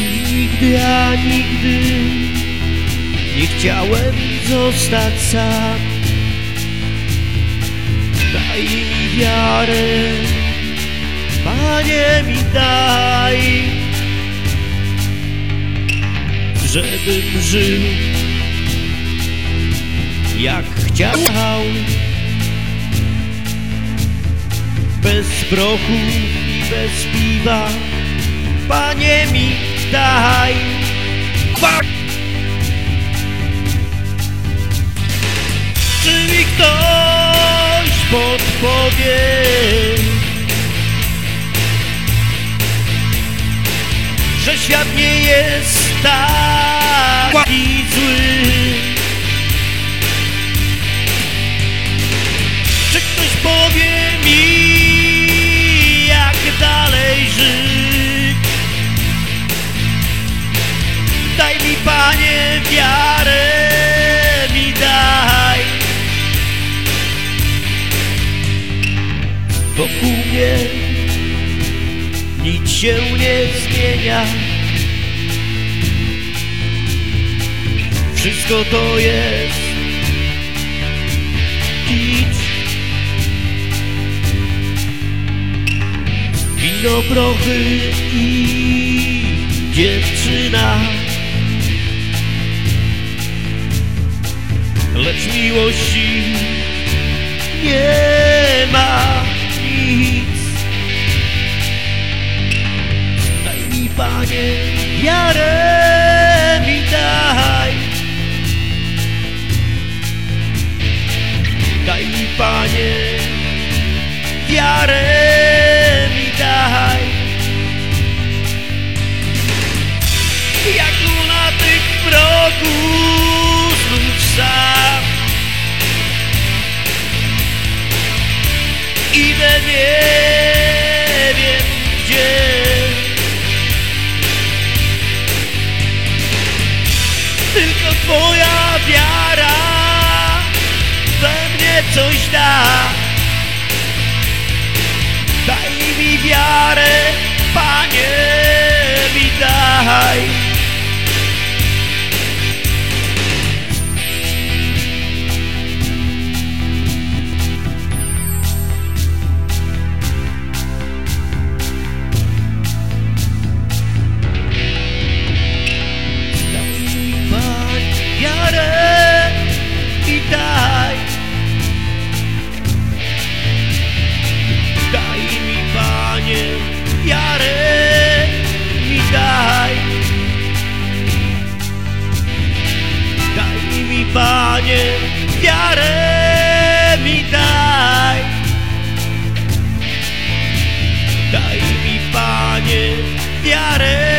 Nigdy, a nigdy nie chciałem zostać sam. Daj mi wiarę, Panie mi daj, żebym żył jak chciał. Bez prochu i bez piwa, Panie mi daj. Czy mi ktoś podpowie? Że świat nie jest taki zły Czy ktoś powie wiarę mi daj. Wokół mnie nic się nie zmienia. Wszystko to jest kicz Wino, prochy i dziewczyna Lecz miłości nie ma nic. Daj mi Panie wiarę mi daj. Daj mi Panie wiarę Idę nie wiem gdzie. Tylko Twoja wiara we mnie coś da. Daj mi wiarę, Panie mi daj Panie wiarę mi daj. Daj mi Panie wiarę